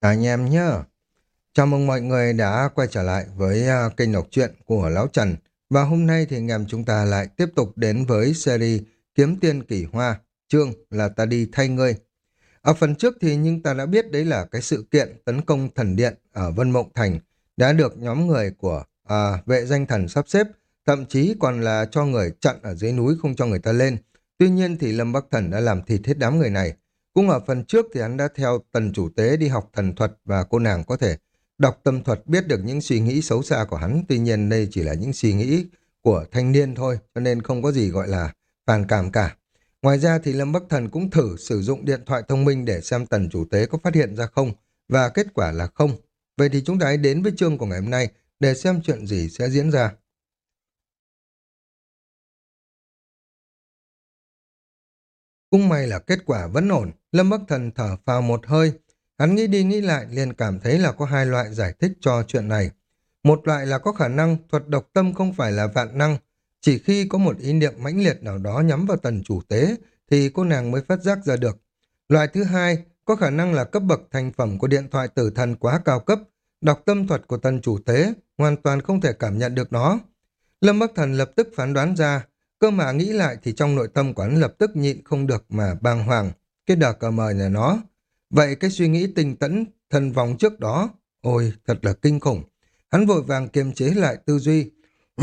anh em nhé. Chào mừng mọi người đã quay trở lại với à, kênh đọc truyện của Lão Trần. Và hôm nay thì anh em chúng ta lại tiếp tục đến với series Kiếm Tiên Kỳ Hoa, chương là ta đi thay ngươi. Ở phần trước thì nhưng ta đã biết đấy là cái sự kiện tấn công thần điện ở Vân Mộng Thành đã được nhóm người của à, vệ danh thần sắp xếp, thậm chí còn là cho người chặn ở dưới núi không cho người ta lên. Tuy nhiên thì Lâm Bắc Thần đã làm thịt hết đám người này. Cũng ở phần trước thì hắn đã theo tần chủ tế đi học thần thuật và cô nàng có thể đọc tâm thuật biết được những suy nghĩ xấu xa của hắn. Tuy nhiên đây chỉ là những suy nghĩ của thanh niên thôi, cho nên không có gì gọi là phản cảm cả. Ngoài ra thì Lâm Bắc Thần cũng thử sử dụng điện thoại thông minh để xem tần chủ tế có phát hiện ra không, và kết quả là không. Vậy thì chúng ta hãy đến với chương của ngày hôm nay để xem chuyện gì sẽ diễn ra. Cũng may là kết quả vẫn ổn, Lâm Bắc Thần thở phào một hơi. Hắn nghĩ đi nghĩ lại liền cảm thấy là có hai loại giải thích cho chuyện này. Một loại là có khả năng thuật độc tâm không phải là vạn năng, chỉ khi có một ý niệm mãnh liệt nào đó nhắm vào tần chủ tế thì cô nàng mới phát giác ra được. Loại thứ hai, có khả năng là cấp bậc thành phẩm của điện thoại tử thần quá cao cấp, đọc tâm thuật của tần chủ tế hoàn toàn không thể cảm nhận được nó. Lâm Bắc Thần lập tức phán đoán ra Cơ mà nghĩ lại thì trong nội tâm của hắn lập tức nhịn không được mà bàng hoàng. Cái đờ cờ mời là nó. Vậy cái suy nghĩ tinh tẫn, thần vòng trước đó, ôi thật là kinh khủng. Hắn vội vàng kiềm chế lại tư duy.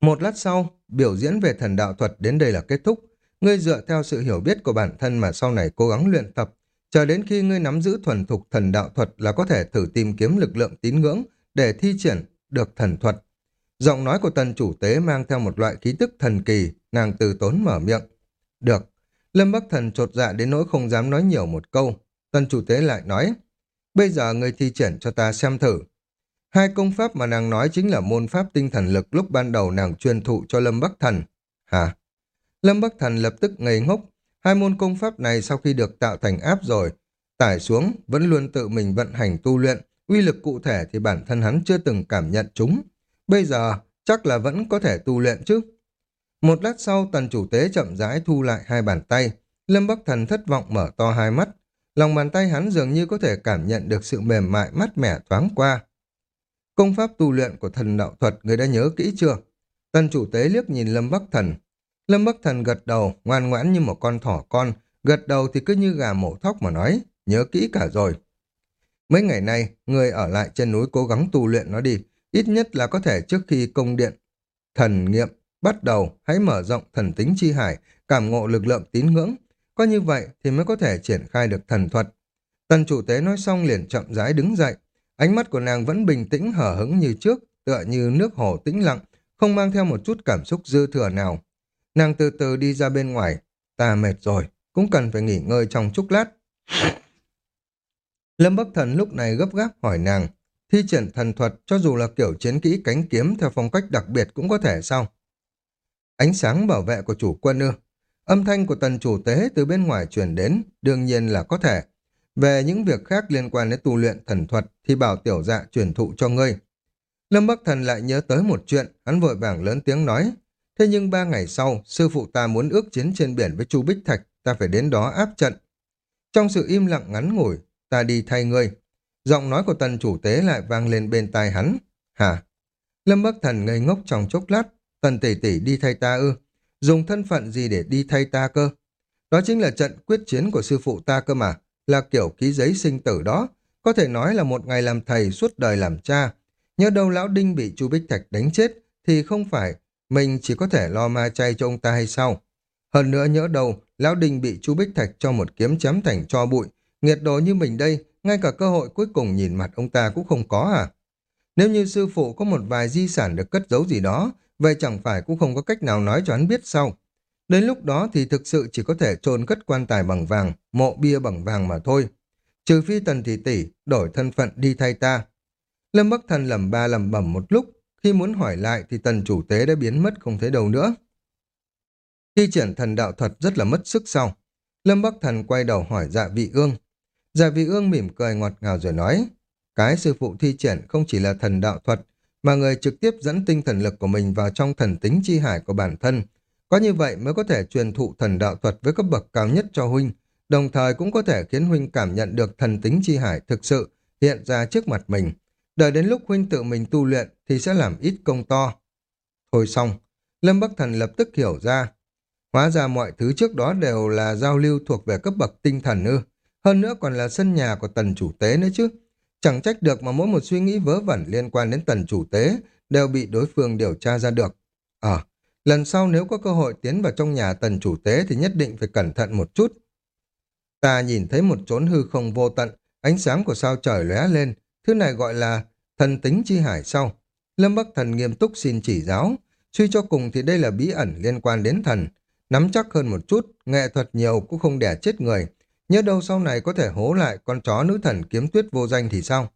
Một lát sau, biểu diễn về thần đạo thuật đến đây là kết thúc. Ngươi dựa theo sự hiểu biết của bản thân mà sau này cố gắng luyện tập, chờ đến khi ngươi nắm giữ thuần thục thần đạo thuật là có thể thử tìm kiếm lực lượng tín ngưỡng để thi triển được thần thuật. Giọng nói của tần chủ tế mang theo một loại khí tức thần kỳ, nàng từ tốn mở miệng. Được. Lâm Bắc Thần trột dạ đến nỗi không dám nói nhiều một câu. Tần chủ tế lại nói, bây giờ người thi triển cho ta xem thử. Hai công pháp mà nàng nói chính là môn pháp tinh thần lực lúc ban đầu nàng truyền thụ cho Lâm Bắc Thần. Hả? Lâm Bắc Thần lập tức ngây ngốc. Hai môn công pháp này sau khi được tạo thành áp rồi, tải xuống vẫn luôn tự mình vận hành tu luyện, uy lực cụ thể thì bản thân hắn chưa từng cảm nhận chúng. Bây giờ chắc là vẫn có thể tu luyện chứ. Một lát sau tần chủ tế chậm rãi thu lại hai bàn tay. Lâm Bắc Thần thất vọng mở to hai mắt. Lòng bàn tay hắn dường như có thể cảm nhận được sự mềm mại mát mẻ thoáng qua. Công pháp tu luyện của thần đạo thuật người đã nhớ kỹ chưa? Tần chủ tế liếc nhìn Lâm Bắc Thần. Lâm Bắc Thần gật đầu, ngoan ngoãn như một con thỏ con. Gật đầu thì cứ như gà mổ thóc mà nói, nhớ kỹ cả rồi. Mấy ngày nay, người ở lại trên núi cố gắng tu luyện nó đi, Ít nhất là có thể trước khi công điện thần nghiệm bắt đầu hãy mở rộng thần tính chi hải, cảm ngộ lực lượng tín ngưỡng. Có như vậy thì mới có thể triển khai được thần thuật. Tần chủ tế nói xong liền chậm rãi đứng dậy. Ánh mắt của nàng vẫn bình tĩnh hở hứng như trước, tựa như nước hồ tĩnh lặng, không mang theo một chút cảm xúc dư thừa nào. Nàng từ từ đi ra bên ngoài. Ta mệt rồi, cũng cần phải nghỉ ngơi trong chốc lát. Lâm Bắc Thần lúc này gấp gáp hỏi nàng, Thi triển thần thuật cho dù là kiểu chiến kỹ cánh kiếm theo phong cách đặc biệt cũng có thể sao? Ánh sáng bảo vệ của chủ quân ư? Âm thanh của tần chủ tế từ bên ngoài truyền đến, đương nhiên là có thể. Về những việc khác liên quan đến tu luyện thần thuật thì bảo tiểu dạ truyền thụ cho ngươi. Lâm Bắc Thần lại nhớ tới một chuyện, hắn vội vàng lớn tiếng nói. Thế nhưng ba ngày sau, sư phụ ta muốn ước chiến trên biển với Chu Bích Thạch, ta phải đến đó áp trận. Trong sự im lặng ngắn ngủi, ta đi thay ngươi. Giọng nói của tần chủ tế lại vang lên bên tai hắn. Hả? Lâm Bắc Thần ngây ngốc trong chốc lát. Tần tỷ tỷ đi thay ta ư? Dùng thân phận gì để đi thay ta cơ? Đó chính là trận quyết chiến của sư phụ ta cơ mà. Là kiểu ký giấy sinh tử đó. Có thể nói là một ngày làm thầy suốt đời làm cha. Nhớ đâu lão đinh bị chu Bích Thạch đánh chết thì không phải mình chỉ có thể lo ma chay cho ông ta hay sao? Hơn nữa nhớ đâu, lão đinh bị chu Bích Thạch cho một kiếm chém thành cho bụi. Nghiệt đồ như mình đây ngay cả cơ hội cuối cùng nhìn mặt ông ta cũng không có à? Nếu như sư phụ có một vài di sản được cất giấu gì đó, vậy chẳng phải cũng không có cách nào nói cho hắn biết sau. Đến lúc đó thì thực sự chỉ có thể trôn cất quan tài bằng vàng, mộ bia bằng vàng mà thôi. Trừ phi tần thị tỷ đổi thân phận đi thay ta. Lâm Bắc Thần lầm ba lầm bẩm một lúc, khi muốn hỏi lại thì tần chủ tế đã biến mất không thấy đâu nữa. Thi triển thần đạo thuật rất là mất sức sau. Lâm Bắc Thần quay đầu hỏi dạ vị ương. Dạ vị ương mỉm cười ngọt ngào rồi nói, cái sư phụ thi triển không chỉ là thần đạo thuật, mà người trực tiếp dẫn tinh thần lực của mình vào trong thần tính chi hải của bản thân. Có như vậy mới có thể truyền thụ thần đạo thuật với cấp bậc cao nhất cho huynh, đồng thời cũng có thể khiến huynh cảm nhận được thần tính chi hải thực sự hiện ra trước mặt mình. Đợi đến lúc huynh tự mình tu luyện thì sẽ làm ít công to. Thôi xong, Lâm Bắc Thần lập tức hiểu ra. Hóa ra mọi thứ trước đó đều là giao lưu thuộc về cấp bậc tinh thần ư. Hơn nữa còn là sân nhà của tần chủ tế nữa chứ. Chẳng trách được mà mỗi một suy nghĩ vớ vẩn liên quan đến tần chủ tế đều bị đối phương điều tra ra được. Ờ, lần sau nếu có cơ hội tiến vào trong nhà tần chủ tế thì nhất định phải cẩn thận một chút. Ta nhìn thấy một chốn hư không vô tận, ánh sáng của sao trời lóe lên, thứ này gọi là thần tính chi hải sau. Lâm Bắc Thần nghiêm túc xin chỉ giáo, suy cho cùng thì đây là bí ẩn liên quan đến thần. Nắm chắc hơn một chút, nghệ thuật nhiều cũng không đẻ chết người, nhớ đâu sau này có thể hố lại con chó nữ thần kiếm tuyết vô danh thì sao?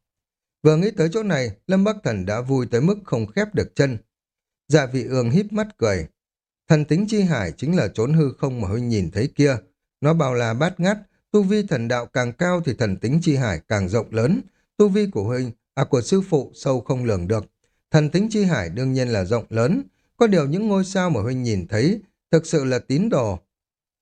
Vừa nghĩ tới chỗ này, Lâm Bắc Thần đã vui tới mức không khép được chân. Dạ vị ương híp mắt cười. Thần tính chi hải chính là trốn hư không mà huynh nhìn thấy kia. Nó bao là bát ngát, tu vi thần đạo càng cao thì thần tính chi hải càng rộng lớn. Tu vi của huynh, à của sư phụ sâu không lường được. Thần tính chi hải đương nhiên là rộng lớn. Có điều những ngôi sao mà huynh nhìn thấy thực sự là tín đồ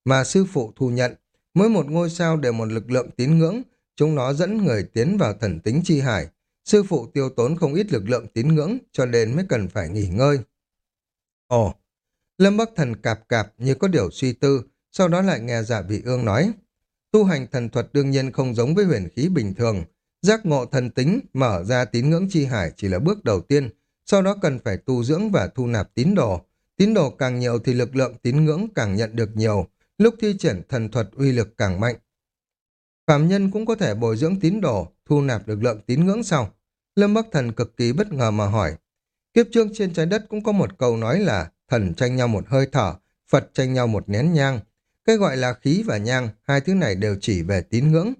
mà sư phụ thu nhận. Mỗi một ngôi sao đều một lực lượng tín ngưỡng, chúng nó dẫn người tiến vào thần tính chi hải. Sư phụ tiêu tốn không ít lực lượng tín ngưỡng, cho nên mới cần phải nghỉ ngơi. Ồ, Lâm Bắc Thần cạp cạp như có điều suy tư, sau đó lại nghe dạ vị ương nói. Tu hành thần thuật đương nhiên không giống với huyền khí bình thường. Giác ngộ thần tính, mở ra tín ngưỡng chi hải chỉ là bước đầu tiên, sau đó cần phải tu dưỡng và thu nạp tín đồ. Tín đồ càng nhiều thì lực lượng tín ngưỡng càng nhận được nhiều, lúc thi triển thần thuật uy lực càng mạnh. Phạm nhân cũng có thể bồi dưỡng tín đồ, thu nạp lực lượng tín ngưỡng sau. Lâm Bắc Thần cực kỳ bất ngờ mà hỏi. Kiếp trước trên trái đất cũng có một câu nói là thần tranh nhau một hơi thở, Phật tranh nhau một nén nhang. Cái gọi là khí và nhang, hai thứ này đều chỉ về tín ngưỡng.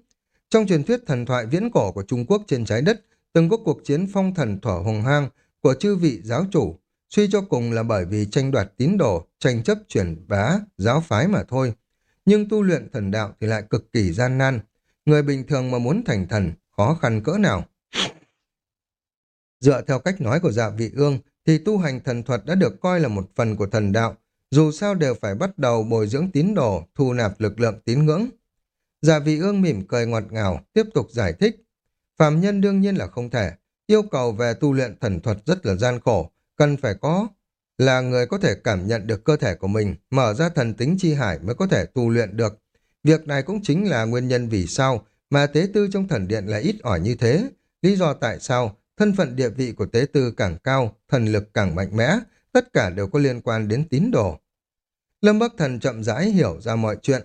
Trong truyền thuyết thần thoại viễn cổ của Trung Quốc trên trái đất, từng có cuộc chiến phong thần thỏa hồng hang của chư vị giáo chủ, suy cho cùng là bởi vì tranh đoạt tín đồ, tranh chấp truyền bá, giáo phái mà thôi. Nhưng tu luyện thần đạo thì lại cực kỳ gian nan. Người bình thường mà muốn thành thần, khó khăn cỡ nào. Dựa theo cách nói của dạ vị ương, thì tu hành thần thuật đã được coi là một phần của thần đạo, dù sao đều phải bắt đầu bồi dưỡng tín đồ, thu nạp lực lượng tín ngưỡng. Dạ vị ương mỉm cười ngọt ngào, tiếp tục giải thích. Phạm nhân đương nhiên là không thể, yêu cầu về tu luyện thần thuật rất là gian khổ, cần phải có là người có thể cảm nhận được cơ thể của mình, mở ra thần tính chi hải mới có thể tu luyện được. Việc này cũng chính là nguyên nhân vì sao mà tế tư trong thần điện là ít ỏi như thế. Lý do tại sao thân phận địa vị của tế tư càng cao, thần lực càng mạnh mẽ, tất cả đều có liên quan đến tín đồ. Lâm Bắc Thần chậm rãi hiểu ra mọi chuyện.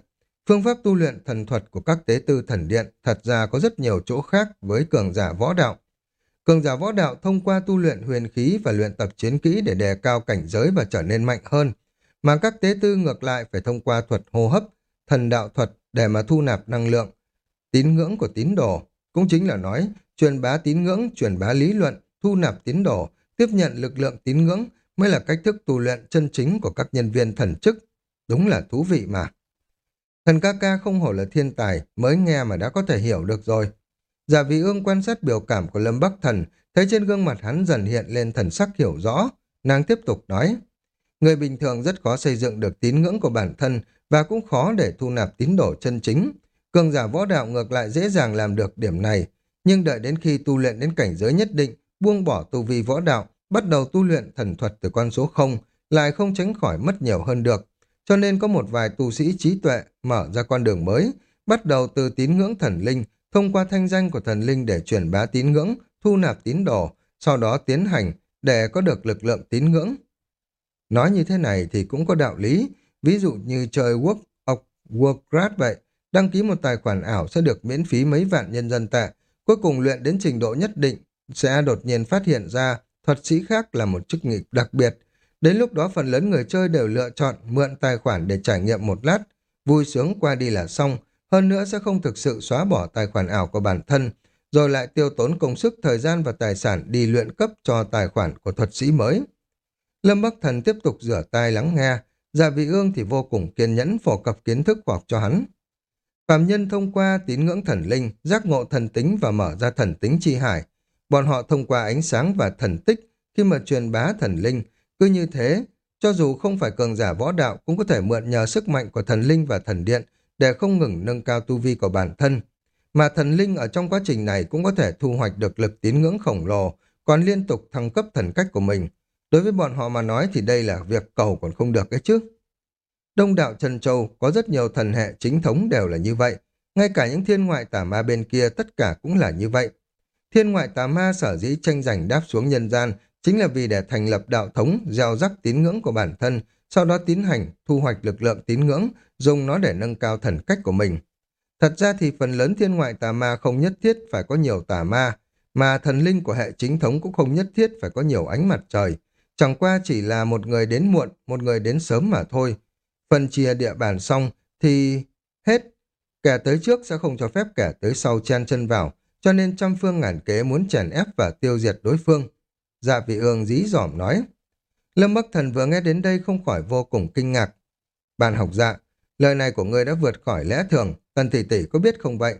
Phương pháp tu luyện thần thuật của các tế tư thần điện thật ra có rất nhiều chỗ khác với cường giả võ đạo. Cường giả võ đạo thông qua tu luyện huyền khí và luyện tập chiến kỹ để đề cao cảnh giới và trở nên mạnh hơn, mà các tế tư ngược lại phải thông qua thuật hô hấp, thần đạo thuật để mà thu nạp năng lượng, tín ngưỡng của tín đồ. Cũng chính là nói, truyền bá tín ngưỡng, truyền bá lý luận, thu nạp tín đồ, tiếp nhận lực lượng tín ngưỡng mới là cách thức tu luyện chân chính của các nhân viên thần chức. Đúng là thú vị mà. Thần ca ca không hổ là thiên tài, mới nghe mà đã có thể hiểu được rồi. Giả vị ương quan sát biểu cảm của Lâm Bắc Thần, thấy trên gương mặt hắn dần hiện lên thần sắc hiểu rõ. Nàng tiếp tục nói, người bình thường rất khó xây dựng được tín ngưỡng của bản thân và cũng khó để thu nạp tín đồ chân chính. Cường giả võ đạo ngược lại dễ dàng làm được điểm này, nhưng đợi đến khi tu luyện đến cảnh giới nhất định, buông bỏ tu vi võ đạo, bắt đầu tu luyện thần thuật từ con số 0, lại không tránh khỏi mất nhiều hơn được. Cho nên có một vài tu sĩ trí tuệ mở ra con đường mới, bắt đầu từ tín ngưỡng thần linh, thông qua thanh danh của thần linh để truyền bá tín ngưỡng, thu nạp tín đồ, sau đó tiến hành để có được lực lượng tín ngưỡng. Nói như thế này thì cũng có đạo lý, ví dụ như chơi World of Warcraft vậy, đăng ký một tài khoản ảo sẽ được miễn phí mấy vạn nhân dân tệ, cuối cùng luyện đến trình độ nhất định sẽ đột nhiên phát hiện ra thuật sĩ khác là một chức nghiệp đặc biệt. Đến lúc đó phần lớn người chơi đều lựa chọn mượn tài khoản để trải nghiệm một lát, vui sướng qua đi là xong, hơn nữa sẽ không thực sự xóa bỏ tài khoản ảo của bản thân, rồi lại tiêu tốn công sức, thời gian và tài sản đi luyện cấp cho tài khoản của thuật sĩ mới. Lâm Bắc Thần tiếp tục rửa tai lắng nghe, Gia vị ương thì vô cùng kiên nhẫn phổ cập kiến thức khoa học cho hắn. Phạm nhân thông qua tín ngưỡng thần linh, giác ngộ thần tính và mở ra thần tính chi hải. Bọn họ thông qua ánh sáng và thần tích khi mà truyền bá thần linh. Cứ như thế, cho dù không phải cường giả võ đạo cũng có thể mượn nhờ sức mạnh của thần linh và thần điện để không ngừng nâng cao tu vi của bản thân. Mà thần linh ở trong quá trình này cũng có thể thu hoạch được lực tín ngưỡng khổng lồ, còn liên tục thăng cấp thần cách của mình. Đối với bọn họ mà nói thì đây là việc cầu còn không được cái chứ. Đông đạo Trần Châu có rất nhiều thần hệ chính thống đều là như vậy. Ngay cả những thiên ngoại tà ma bên kia tất cả cũng là như vậy. Thiên ngoại tà ma sở dĩ tranh giành đáp xuống nhân gian chính là vì để thành lập đạo thống, gieo rắc tín ngưỡng của bản thân, sau đó tiến hành, thu hoạch lực lượng tín ngưỡng, dùng nó để nâng cao thần cách của mình. Thật ra thì phần lớn thiên ngoại tà ma không nhất thiết phải có nhiều tà ma, mà thần linh của hệ chính thống cũng không nhất thiết phải có nhiều ánh mặt trời. Chẳng qua chỉ là một người đến muộn, một người đến sớm mà thôi. Phần chia địa bàn xong thì hết. Kẻ tới trước sẽ không cho phép kẻ tới sau chen chân vào, cho nên trăm phương ngàn kế muốn chèn ép và tiêu diệt đối phương. Dạ vị ương dí dỏm nói. Lâm Bắc Thần vừa nghe đến đây không khỏi vô cùng kinh ngạc. Bạn học dạ, lời này của ngươi đã vượt khỏi lẽ thường, tần tỷ tỷ có biết không vậy?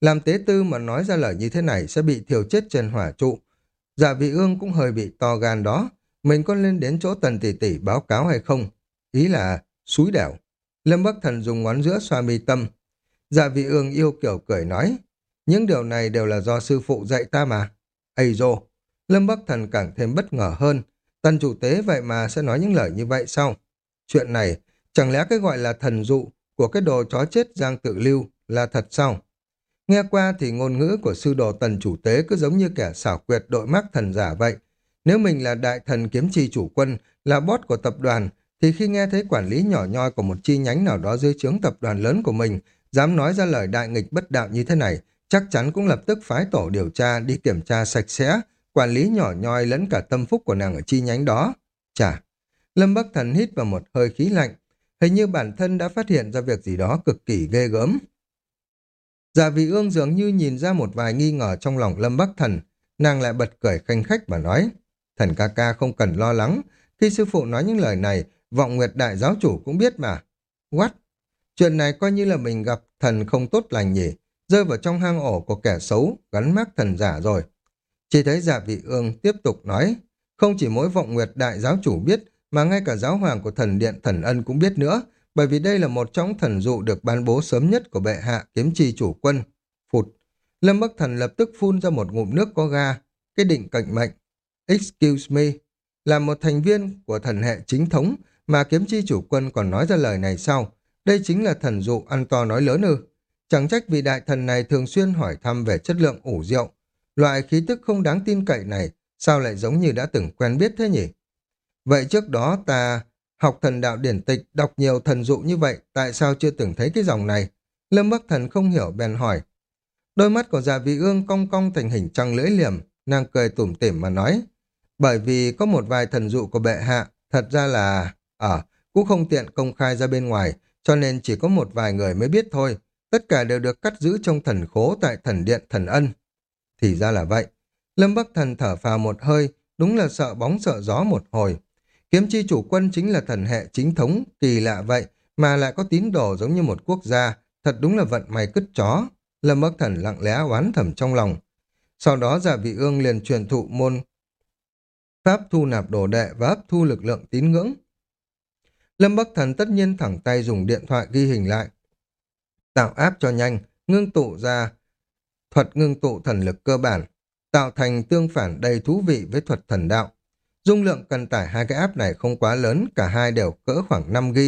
Làm tế tư mà nói ra lời như thế này sẽ bị thiêu chết trên hỏa trụ. Dạ vị ương cũng hơi bị to gan đó. Mình có lên đến chỗ tần tỷ tỷ báo cáo hay không? Ý là suối đảo. Lâm Bắc Thần dùng ngón giữa xoa mi tâm. Dạ vị ương yêu kiểu cười nói. Những điều này đều là do sư phụ dạy ta mà. Ây dô! Lâm Bắc Thần càng thêm bất ngờ hơn. Tần chủ tế vậy mà sẽ nói những lời như vậy sao? Chuyện này, chẳng lẽ cái gọi là thần dụ của cái đồ chó chết Giang Tự Lưu là thật sao? Nghe qua thì ngôn ngữ của sư đồ tần chủ tế cứ giống như kẻ xảo quyệt đội mắc thần giả vậy. Nếu mình là đại thần kiếm chi chủ quân, là boss của tập đoàn, thì khi nghe thấy quản lý nhỏ nhoi của một chi nhánh nào đó dưới trướng tập đoàn lớn của mình, dám nói ra lời đại nghịch bất đạo như thế này, chắc chắn cũng lập tức phái tổ điều tra đi kiểm tra sạch sẽ, quản lý nhỏ nhoi lẫn cả tâm phúc của nàng ở chi nhánh đó. Chà, Lâm Bắc Thần hít vào một hơi khí lạnh, hình như bản thân đã phát hiện ra việc gì đó cực kỳ ghê gớm. Già vị ương dường như nhìn ra một vài nghi ngờ trong lòng Lâm Bắc Thần, nàng lại bật cười khanh khách và nói, thần ca ca không cần lo lắng, khi sư phụ nói những lời này, vọng nguyệt đại giáo chủ cũng biết mà. What? Chuyện này coi như là mình gặp thần không tốt lành nhỉ, rơi vào trong hang ổ của kẻ xấu, gắn mác thần giả rồi. Chỉ thấy giả vị ương tiếp tục nói, không chỉ mỗi vọng nguyệt đại giáo chủ biết, mà ngay cả giáo hoàng của thần điện thần ân cũng biết nữa, bởi vì đây là một trong thần dụ được ban bố sớm nhất của bệ hạ kiếm chi chủ quân. Phụt, Lâm Bắc Thần lập tức phun ra một ngụm nước có ga, cái định cạnh mệnh. Excuse me, là một thành viên của thần hệ chính thống mà kiếm chi chủ quân còn nói ra lời này sau. Đây chính là thần dụ ăn to nói lớn ư. Chẳng trách vì đại thần này thường xuyên hỏi thăm về chất lượng ủ rượu. Loại khí tức không đáng tin cậy này sao lại giống như đã từng quen biết thế nhỉ? Vậy trước đó ta học thần đạo điển tịch, đọc nhiều thần dụ như vậy, tại sao chưa từng thấy cái dòng này? Lâm Bắc Thần không hiểu bèn hỏi. Đôi mắt của dạ già vị ương cong cong thành hình trăng lưỡi liềm, nàng cười tủm tỉm mà nói. Bởi vì có một vài thần dụ của bệ hạ, thật ra là... Ở, à, cũng không tiện công khai ra bên ngoài, cho nên chỉ có một vài người mới biết thôi. Tất cả đều được cắt giữ trong thần khố tại thần điện thần ân. Thì ra là vậy. Lâm Bắc Thần thở phào một hơi, đúng là sợ bóng sợ gió một hồi. Kiếm chi chủ quân chính là thần hệ chính thống, kỳ lạ vậy, mà lại có tín đồ giống như một quốc gia, thật đúng là vận may cứt chó. Lâm Bắc Thần lặng lẽ oán thầm trong lòng. Sau đó giả vị ương liền truyền thụ môn pháp thu nạp đồ đệ và hấp thu lực lượng tín ngưỡng. Lâm Bắc Thần tất nhiên thẳng tay dùng điện thoại ghi hình lại. Tạo áp cho nhanh, ngưng tụ ra thuật ngưng tụ thần lực cơ bản, tạo thành tương phản đầy thú vị với thuật thần đạo. Dung lượng cần tải hai cái app này không quá lớn, cả hai đều cỡ khoảng 5 g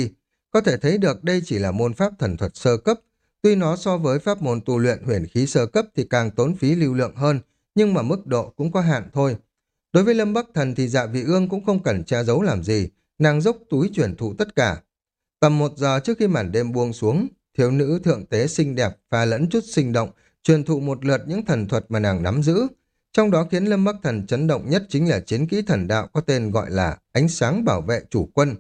Có thể thấy được đây chỉ là môn pháp thần thuật sơ cấp. Tuy nó so với pháp môn tu luyện huyền khí sơ cấp thì càng tốn phí lưu lượng hơn, nhưng mà mức độ cũng có hạn thôi. Đối với Lâm Bắc Thần thì dạ vị ương cũng không cần che giấu làm gì, nàng dốc túi chuyển thụ tất cả. Tầm một giờ trước khi màn đêm buông xuống, thiếu nữ thượng tế xinh đẹp pha lẫn chút sinh động, truyền thụ một lượt những thần thuật mà nàng nắm giữ, trong đó khiến Lâm Bắc Thần chấn động nhất chính là chiến kỹ thần đạo có tên gọi là ánh sáng bảo vệ chủ quân.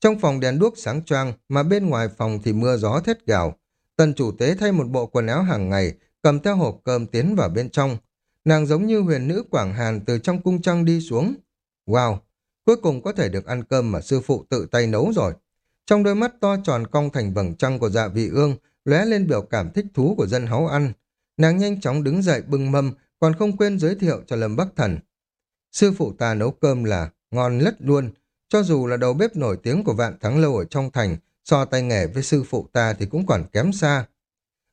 Trong phòng đèn đuốc sáng choang mà bên ngoài phòng thì mưa gió thét gào. Tần chủ tế thay một bộ quần áo hàng ngày, cầm theo hộp cơm tiến vào bên trong. Nàng giống như huyền nữ Quảng Hàn từ trong cung trăng đi xuống. Wow, cuối cùng có thể được ăn cơm mà sư phụ tự tay nấu rồi. Trong đôi mắt to tròn cong thành vầng trăng của dạ vị ương, lóe lên biểu cảm thích thú của dân háu ăn. Nàng nhanh chóng đứng dậy bưng mâm, còn không quên giới thiệu cho Lâm Bắc Thần. Sư phụ ta nấu cơm là ngon lất luôn, cho dù là đầu bếp nổi tiếng của vạn thắng lâu ở trong thành, so tay nghề với sư phụ ta thì cũng còn kém xa.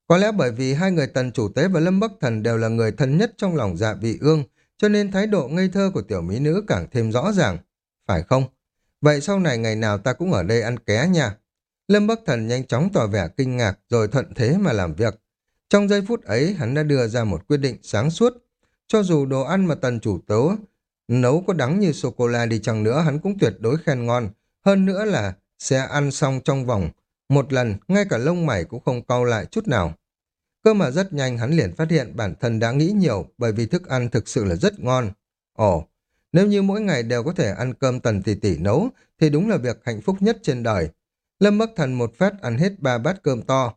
Có lẽ bởi vì hai người tần chủ tế và Lâm Bắc Thần đều là người thân nhất trong lòng dạ vị ương, cho nên thái độ ngây thơ của tiểu mỹ nữ càng thêm rõ ràng. Phải không? Vậy sau này ngày nào ta cũng ở đây ăn ké nha. Lâm Bắc Thần nhanh chóng tỏ vẻ kinh ngạc rồi thuận thế mà làm việc. Trong giây phút ấy, hắn đã đưa ra một quyết định sáng suốt. Cho dù đồ ăn mà tần chủ tấu nấu có đắng như sô-cô-la đi chăng nữa, hắn cũng tuyệt đối khen ngon. Hơn nữa là sẽ ăn xong trong vòng một lần, ngay cả lông mày cũng không cau lại chút nào. Cơ mà rất nhanh hắn liền phát hiện bản thân đã nghĩ nhiều bởi vì thức ăn thực sự là rất ngon. Ồ, nếu như mỗi ngày đều có thể ăn cơm tần tỷ tỷ nấu thì đúng là việc hạnh phúc nhất trên đời. Lâm Bắc Thần một phát ăn hết ba bát cơm to.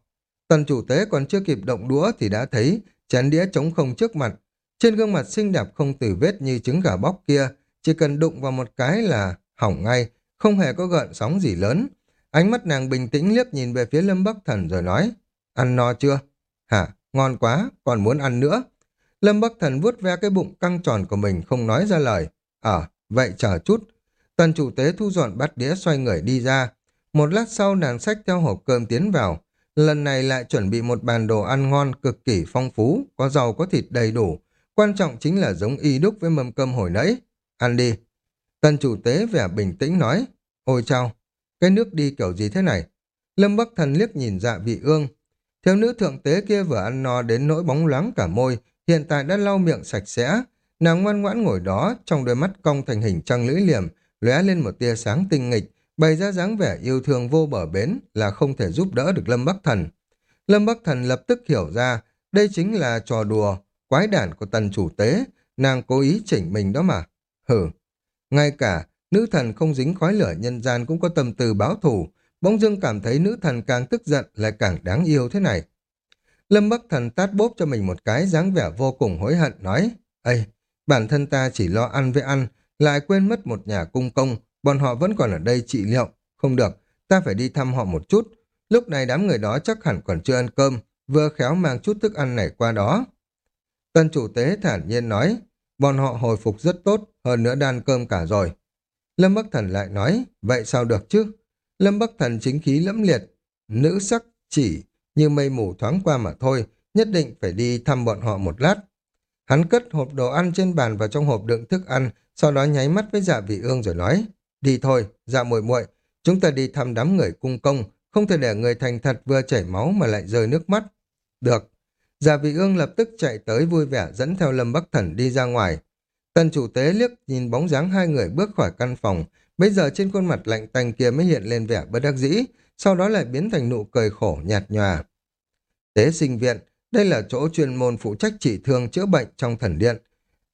Tần chủ tế còn chưa kịp động đũa thì đã thấy chén đĩa trống không trước mặt. Trên gương mặt xinh đẹp không từ vết như trứng gà bóc kia, chỉ cần đụng vào một cái là hỏng ngay, không hề có gợn sóng gì lớn. Ánh mắt nàng bình tĩnh liếc nhìn về phía Lâm Bắc Thần rồi nói, ăn no chưa? Hả, ngon quá, còn muốn ăn nữa. Lâm Bắc Thần vuốt ve cái bụng căng tròn của mình không nói ra lời. Ờ, vậy chờ chút. Tần chủ tế thu dọn bát đĩa xoay người đi ra. Một lát sau nàng sách theo hộp cơm tiến vào. Lần này lại chuẩn bị một bàn đồ ăn ngon cực kỳ phong phú, có rau có thịt đầy đủ. Quan trọng chính là giống y đúc với mâm cơm hồi nãy. Ăn đi. Tân chủ tế vẻ bình tĩnh nói. Ôi chao, cái nước đi kiểu gì thế này? Lâm Bắc Thần liếc nhìn dạ vị ương. Thiếu nữ thượng tế kia vừa ăn no đến nỗi bóng loáng cả môi, hiện tại đã lau miệng sạch sẽ. Nàng ngoan ngoãn ngồi đó, trong đôi mắt cong thành hình trăng lưỡi liềm, lóe lên một tia sáng tinh nghịch, bày ra dáng vẻ yêu thương vô bờ bến là không thể giúp đỡ được Lâm Bắc Thần. Lâm Bắc Thần lập tức hiểu ra, đây chính là trò đùa, quái đản của tần chủ tế, nàng cố ý chỉnh mình đó mà. hừ ngay cả nữ thần không dính khói lửa nhân gian cũng có tâm tư báo thù, bỗng dưng cảm thấy nữ thần càng tức giận lại càng đáng yêu thế này. Lâm Bắc Thần tát bốp cho mình một cái dáng vẻ vô cùng hối hận nói, Ây, bản thân ta chỉ lo ăn với ăn, lại quên mất một nhà cung công, bọn họ vẫn còn ở đây trị liệu. Không được, ta phải đi thăm họ một chút. Lúc này đám người đó chắc hẳn còn chưa ăn cơm, vừa khéo mang chút thức ăn này qua đó. Tân chủ tế thản nhiên nói, bọn họ hồi phục rất tốt, hơn nữa đan cơm cả rồi. Lâm Bắc Thần lại nói, vậy sao được chứ? Lâm Bắc Thần chính khí lẫm liệt, nữ sắc chỉ như mây mù thoáng qua mà thôi, nhất định phải đi thăm bọn họ một lát. Hắn cất hộp đồ ăn trên bàn vào trong hộp đựng thức ăn, sau đó nháy mắt với dạ vị ương rồi nói, đi thôi, dạ muội muội, chúng ta đi thăm đám người cung công, không thể để người thành thật vừa chảy máu mà lại rơi nước mắt. Được. Già vị ương lập tức chạy tới vui vẻ dẫn theo Lâm Bắc Thần đi ra ngoài. Tần chủ tế liếc nhìn bóng dáng hai người bước khỏi căn phòng, bây giờ trên khuôn mặt lạnh tanh kia mới hiện lên vẻ bất đắc dĩ, sau đó lại biến thành nụ cười khổ nhạt nhòa. Tế sinh viện, đây là chỗ chuyên môn phụ trách trị thương chữa bệnh trong thần điện.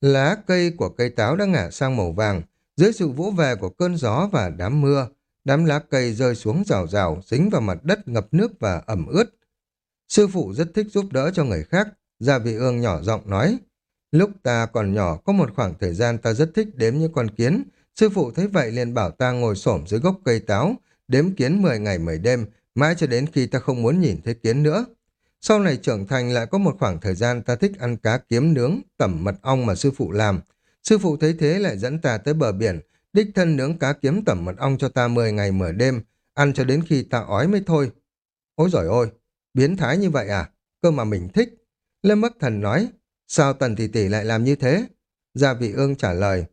Lá cây của cây táo đã ngả sang màu vàng, dưới sự vỗ về của cơn gió và đám mưa, đám lá cây rơi xuống rào rào, dính vào mặt đất ngập nước và ẩm ướt. Sư phụ rất thích giúp đỡ cho người khác, Gia vị ương nhỏ giọng nói. Lúc ta còn nhỏ, có một khoảng thời gian ta rất thích đếm những con kiến. Sư phụ thấy vậy liền bảo ta ngồi xổm dưới gốc cây táo, đếm kiến 10 ngày 10 đêm, mãi cho đến khi ta không muốn nhìn thấy kiến nữa. Sau này trưởng thành lại có một khoảng thời gian ta thích ăn cá kiếm nướng, tẩm mật ong mà sư phụ làm. Sư phụ thấy thế lại dẫn ta tới bờ biển, đích thân nướng cá kiếm tẩm mật ong cho ta 10 ngày 10 đêm, ăn cho đến khi ta ói mới thôi. Ôi giỏi ôi, biến thái như vậy à? Cơ mà mình thích. Lâm Bắc Thần nói, sao Tần Tỷ Tỷ lại làm như thế? Gia vị ương trả lời,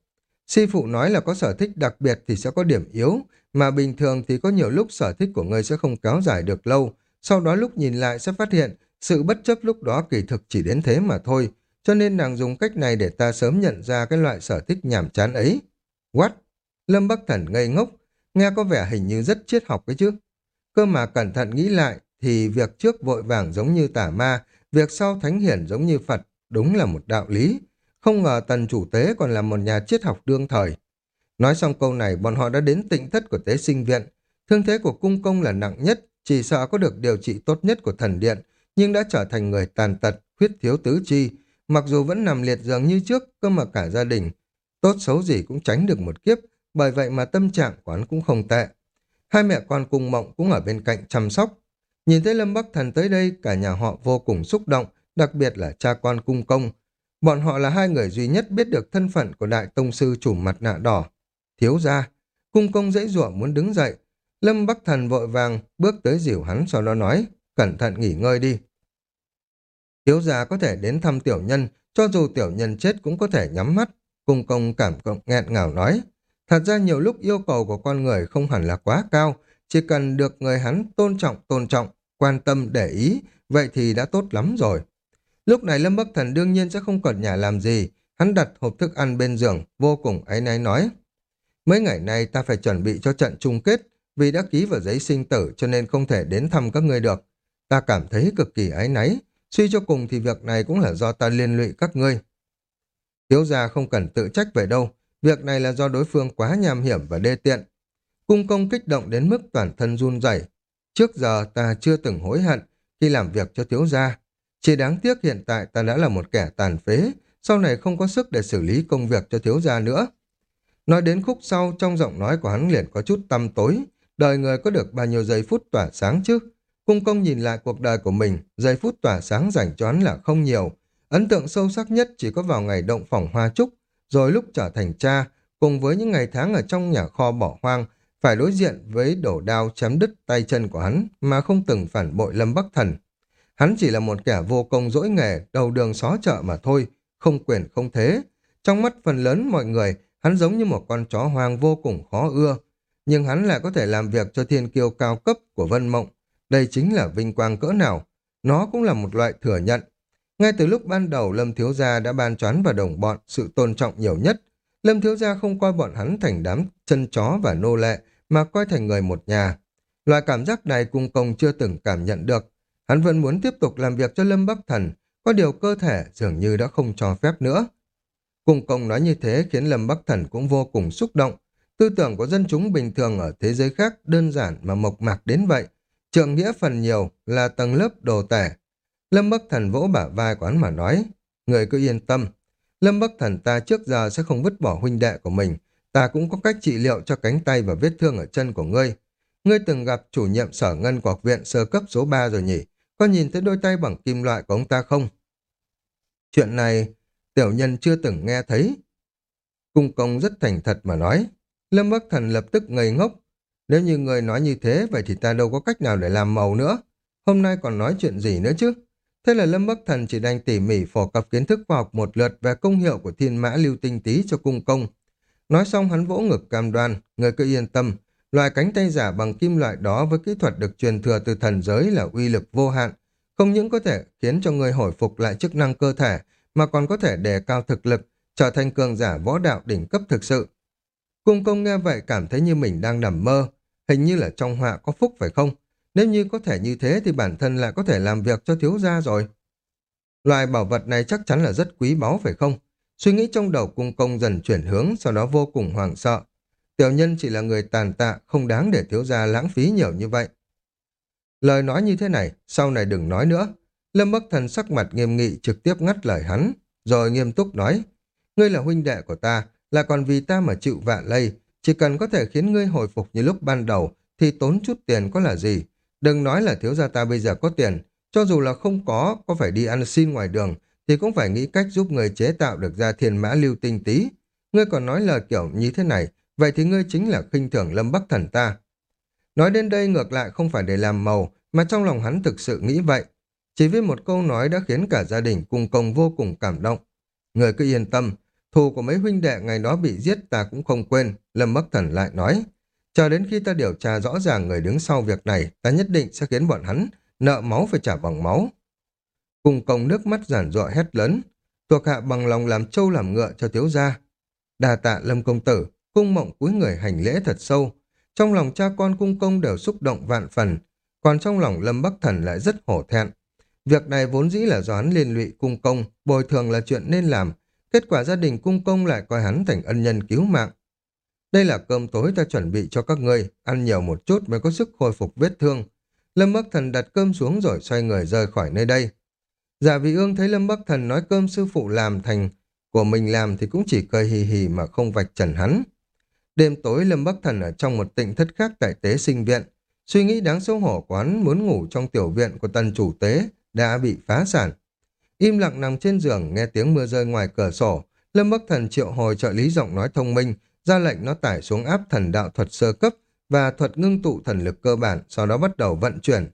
sư phụ nói là có sở thích đặc biệt thì sẽ có điểm yếu, mà bình thường thì có nhiều lúc sở thích của ngươi sẽ không kéo dài được lâu, sau đó lúc nhìn lại sẽ phát hiện sự bất chấp lúc đó kỳ thực chỉ đến thế mà thôi, cho nên nàng dùng cách này để ta sớm nhận ra cái loại sở thích nhảm chán ấy. What? Lâm Bắc Thần ngây ngốc, nghe có vẻ hình như rất triết học ấy chứ. Cơ mà cẩn thận nghĩ lại thì việc trước vội vàng giống như tả ma, việc sau thánh hiển giống như Phật, đúng là một đạo lý. Không ngờ tần chủ tế còn là một nhà triết học đương thời. Nói xong câu này, bọn họ đã đến tịnh thất của tế sinh viện. Thương thế của cung công là nặng nhất, chỉ sợ có được điều trị tốt nhất của thần điện, nhưng đã trở thành người tàn tật, khuyết thiếu tứ chi, mặc dù vẫn nằm liệt giường như trước, cơ mà cả gia đình. Tốt xấu gì cũng tránh được một kiếp, bởi vậy mà tâm trạng của hắn cũng không tệ. Hai mẹ con cùng mộng cũng ở bên cạnh chăm sóc. Nhìn thấy Lâm Bắc Thần tới đây, cả nhà họ vô cùng xúc động, đặc biệt là cha con cung công. Bọn họ là hai người duy nhất biết được thân phận của đại tông sư chủ mặt nạ đỏ. Thiếu ra, cung công dễ dụa muốn đứng dậy. Lâm Bắc Thần vội vàng bước tới dìu hắn sau đó nói, cẩn thận nghỉ ngơi đi. Thiếu gia có thể đến thăm tiểu nhân, cho dù tiểu nhân chết cũng có thể nhắm mắt. Cung công cảm cộng nghẹn ngào nói. Thật ra nhiều lúc yêu cầu của con người không hẳn là quá cao, chỉ cần được người hắn tôn trọng tôn trọng, quan tâm để ý, vậy thì đã tốt lắm rồi. Lúc này Lâm Bắc Thần đương nhiên sẽ không còn nhà làm gì, hắn đặt hộp thức ăn bên giường, vô cùng áy náy nói. Mấy ngày nay ta phải chuẩn bị cho trận chung kết, vì đã ký vào giấy sinh tử cho nên không thể đến thăm các ngươi được. Ta cảm thấy cực kỳ áy náy, suy cho cùng thì việc này cũng là do ta liên lụy các ngươi. Thiếu gia không cần tự trách về đâu, việc này là do đối phương quá nham hiểm và đê tiện. Cung công kích động đến mức toàn thân run rẩy. Trước giờ ta chưa từng hối hận khi làm việc cho thiếu gia. Chỉ đáng tiếc hiện tại ta đã là một kẻ tàn phế, sau này không có sức để xử lý công việc cho thiếu gia nữa. Nói đến khúc sau, trong giọng nói của hắn liền có chút tăm tối, đời người có được bao nhiêu giây phút tỏa sáng chứ? Cung công nhìn lại cuộc đời của mình, giây phút tỏa sáng rảnh choán là không nhiều. Ấn tượng sâu sắc nhất chỉ có vào ngày động phòng hoa trúc, rồi lúc trở thành cha, cùng với những ngày tháng ở trong nhà kho bỏ hoang, phải đối diện với đổ đao chém đứt tay chân của hắn mà không từng phản bội Lâm Bắc Thần. Hắn chỉ là một kẻ vô công dỗi nghề, đầu đường xó chợ mà thôi, không quyền không thế. Trong mắt phần lớn mọi người, hắn giống như một con chó hoang vô cùng khó ưa. Nhưng hắn lại có thể làm việc cho thiên kiêu cao cấp của Vân Mộng. Đây chính là vinh quang cỡ nào. Nó cũng là một loại thừa nhận. Ngay từ lúc ban đầu Lâm Thiếu Gia đã ban choán và đồng bọn sự tôn trọng nhiều nhất. Lâm Thiếu Gia không coi bọn hắn thành đám chân chó và nô lệ, mà coi thành người một nhà. Loại cảm giác này cung công chưa từng cảm nhận được. Hắn vẫn muốn tiếp tục làm việc cho Lâm Bắc Thần, có điều cơ thể dường như đã không cho phép nữa. Cung công nói như thế khiến Lâm Bắc Thần cũng vô cùng xúc động. Tư tưởng của dân chúng bình thường ở thế giới khác đơn giản mà mộc mạc đến vậy. Trượng nghĩa phần nhiều là tầng lớp đồ tể. Lâm Bắc Thần vỗ bả vai quán mà nói, người cứ yên tâm. Lâm Bắc Thần ta trước giờ sẽ không vứt bỏ huynh đệ của mình, ta cũng có cách trị liệu cho cánh tay và vết thương ở chân của ngươi. Ngươi từng gặp chủ nhiệm sở ngân của học viện sơ cấp số 3 rồi nhỉ? Có nhìn thấy đôi tay bằng kim loại của ông ta không? Chuyện này, tiểu nhân chưa từng nghe thấy. Cung công rất thành thật mà nói. Lâm Bắc Thần lập tức ngây ngốc. Nếu như người nói như thế, vậy thì ta đâu có cách nào để làm màu nữa. Hôm nay còn nói chuyện gì nữa chứ? Thế là Lâm Bắc Thần chỉ đành tỉ mỉ phổ cập kiến thức khoa học một lượt về công hiệu của thiên mã lưu tinh tí cho cung công. Nói xong hắn vỗ ngực cam đoan, người cứ yên tâm, loại cánh tay giả bằng kim loại đó với kỹ thuật được truyền thừa từ thần giới là uy lực vô hạn, không những có thể khiến cho người hồi phục lại chức năng cơ thể, mà còn có thể đề cao thực lực, trở thành cường giả võ đạo đỉnh cấp thực sự. Cung công nghe vậy cảm thấy như mình đang nằm mơ, hình như là trong họa có phúc phải không? Nếu như có thể như thế thì bản thân lại có thể làm việc cho thiếu gia rồi. Loài bảo vật này chắc chắn là rất quý báu phải không? Suy nghĩ trong đầu cung công dần chuyển hướng, sau đó vô cùng hoảng sợ. Tiểu nhân chỉ là người tàn tạ, không đáng để thiếu gia lãng phí nhiều như vậy. Lời nói như thế này, sau này đừng nói nữa. Lâm Bắc Thần sắc mặt nghiêm nghị trực tiếp ngắt lời hắn, rồi nghiêm túc nói. Ngươi là huynh đệ của ta, là còn vì ta mà chịu vạ lây. Chỉ cần có thể khiến ngươi hồi phục như lúc ban đầu, thì tốn chút tiền có là gì. Đừng nói là thiếu gia ta bây giờ có tiền, cho dù là không có, có phải đi ăn xin ngoài đường, thì cũng phải nghĩ cách giúp người chế tạo được ra thiên mã lưu tinh tí. Ngươi còn nói lời kiểu như thế này, vậy thì ngươi chính là khinh thường lâm bắc thần ta. Nói đến đây ngược lại không phải để làm màu, mà trong lòng hắn thực sự nghĩ vậy. Chỉ vì một câu nói đã khiến cả gia đình cùng công vô cùng cảm động. Người cứ yên tâm, thù của mấy huynh đệ ngày đó bị giết ta cũng không quên, Lâm Bắc Thần lại nói. Chờ đến khi ta điều tra rõ ràng người đứng sau việc này, ta nhất định sẽ khiến bọn hắn nợ máu phải trả bằng máu. Cùng công nước mắt giản dọa hét lớn, thuộc hạ bằng lòng làm trâu làm ngựa cho thiếu gia. Đà tạ lâm công tử, cung mộng cúi người hành lễ thật sâu. Trong lòng cha con cung công đều xúc động vạn phần, còn trong lòng lâm bắc thần lại rất hổ thẹn. Việc này vốn dĩ là do hắn liên lụy cung công, bồi thường là chuyện nên làm. Kết quả gia đình cung công lại coi hắn thành ân nhân cứu mạng. Đây là cơm tối ta chuẩn bị cho các ngươi, ăn nhiều một chút mới có sức hồi phục vết thương. Lâm Bắc Thần đặt cơm xuống rồi xoay người rời khỏi nơi đây. Giả vị ương thấy Lâm Bắc Thần nói cơm sư phụ làm thành của mình làm thì cũng chỉ cười hì hì mà không vạch trần hắn. Đêm tối Lâm Bắc Thần ở trong một tịnh thất khác tại tế sinh viện. Suy nghĩ đáng xấu hổ quán muốn ngủ trong tiểu viện của tần chủ tế đã bị phá sản. Im lặng nằm trên giường nghe tiếng mưa rơi ngoài cửa sổ. Lâm Bắc Thần triệu hồi trợ lý giọng nói thông minh ra lệnh nó tải xuống áp thần đạo thuật sơ cấp và thuật ngưng tụ thần lực cơ bản, sau đó bắt đầu vận chuyển.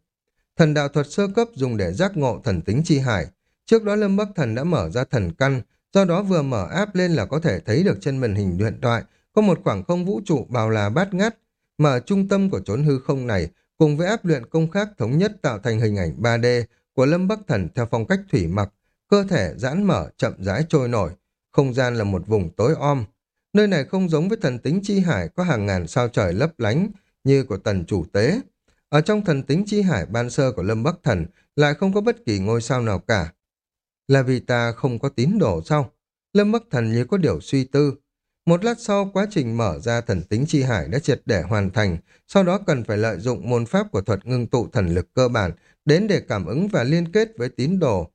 Thần đạo thuật sơ cấp dùng để giác ngộ thần tính chi hải. Trước đó Lâm Bắc Thần đã mở ra thần căn, do đó vừa mở áp lên là có thể thấy được trên màn hình điện thoại có một khoảng không vũ trụ bao là bát ngát, mà ở trung tâm của chốn hư không này cùng với áp luyện công khác thống nhất tạo thành hình ảnh 3D của Lâm Bắc Thần theo phong cách thủy mặc, cơ thể giãn mở chậm rãi trôi nổi, không gian là một vùng tối om. Nơi này không giống với thần tính chi hải có hàng ngàn sao trời lấp lánh như của tần chủ tế. Ở trong thần tính chi hải ban sơ của Lâm Bắc Thần lại không có bất kỳ ngôi sao nào cả. Là vì ta không có tín đồ sao? Lâm Bắc Thần như có điều suy tư. Một lát sau, quá trình mở ra thần tính chi hải đã triệt để hoàn thành, sau đó cần phải lợi dụng môn pháp của thuật ngưng tụ thần lực cơ bản đến để cảm ứng và liên kết với tín đồ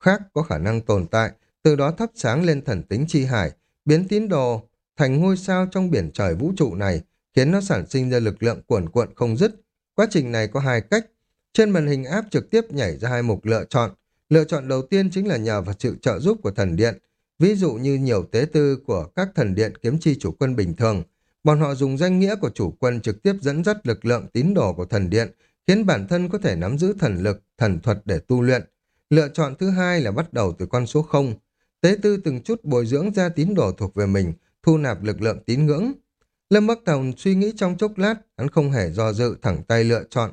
khác có khả năng tồn tại, từ đó thắp sáng lên thần tính chi hải, biến tín đồ thành ngôi sao trong biển trời vũ trụ này, khiến nó sản sinh ra lực lượng cuồn cuộn không dứt. Quá trình này có hai cách. Trên màn hình áp trực tiếp nhảy ra hai mục lựa chọn. Lựa chọn đầu tiên chính là nhờ vào sự trợ giúp của thần điện. Ví dụ như nhiều tế tư của các thần điện kiếm chi chủ quân bình thường. Bọn họ dùng danh nghĩa của chủ quân trực tiếp dẫn dắt lực lượng tín đồ của thần điện, khiến bản thân có thể nắm giữ thần lực, thần thuật để tu luyện. Lựa chọn thứ hai là bắt đầu từ con số 0. Tế tư từng chút bồi dưỡng ra tín đồ thuộc về mình, thu nạp lực lượng tín ngưỡng. Lâm Bắc Tòng suy nghĩ trong chốc lát, hắn không hề do dự thẳng tay lựa chọn.